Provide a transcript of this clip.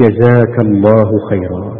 جزاك الله خيرا.